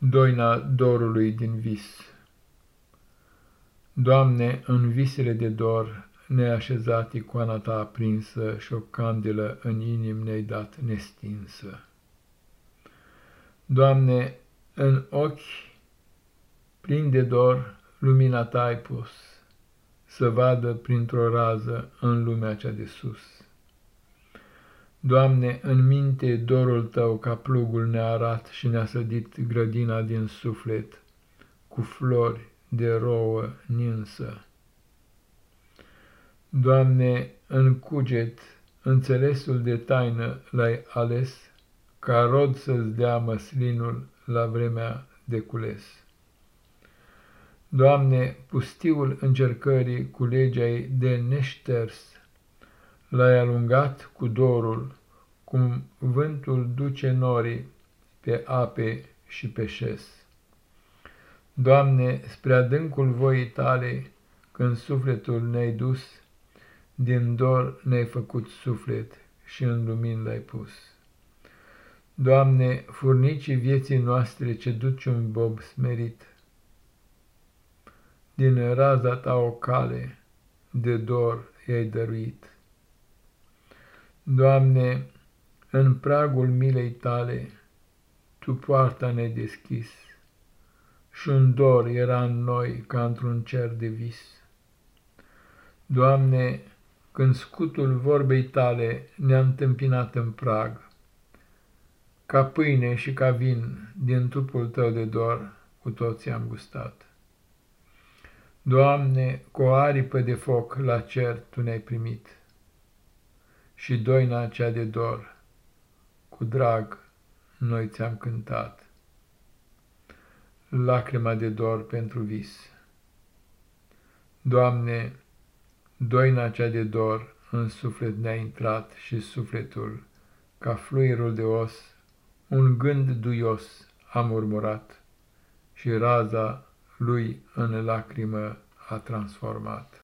Doina dorului din vis Doamne, în visele de dor neașezat icoana Ta aprinsă și o candelă în inim ne-ai dat nestinsă. Doamne, în ochi plin de dor lumina Ta ai pus, să vadă printr-o rază în lumea cea de sus. Doamne, în minte dorul Tău ca plugul ne-a arat și ne-a sădit grădina din suflet cu flori de rouă ninsă. Doamne, în cuget, înțelesul de taină l-ai ales, ca rod să-ți dea măslinul la vremea de cules. Doamne, pustiul încercării cu legea de neșters, L-ai alungat cu dorul, cum vântul duce norii pe ape și pe șes. Doamne, spre adâncul voii tale, când sufletul ne-ai dus, din dor ne-ai făcut suflet și în lumin l-ai pus. Doamne, furnicii vieții noastre ce duci un bob smerit, din raza ta o cale de dor i-ai dăruit. Doamne, în pragul milei tale, Tu poarta ne deschis, și un dor era în noi ca într-un cer de vis. Doamne, când scutul vorbei tale ne-a întâmpinat în prag, ca pâine și ca vin din trupul tău de dor cu toții am gustat. Doamne, cu o aripă de foc la cer Tu ne-ai primit și doina cea de dor, cu drag noi ți-am cântat. Lacrima de dor pentru vis. Doamne, doina cea de dor în suflet ne-a intrat și sufletul, ca fluierul de os, un gând duios a murmurat și raza lui în lacrimă a transformat.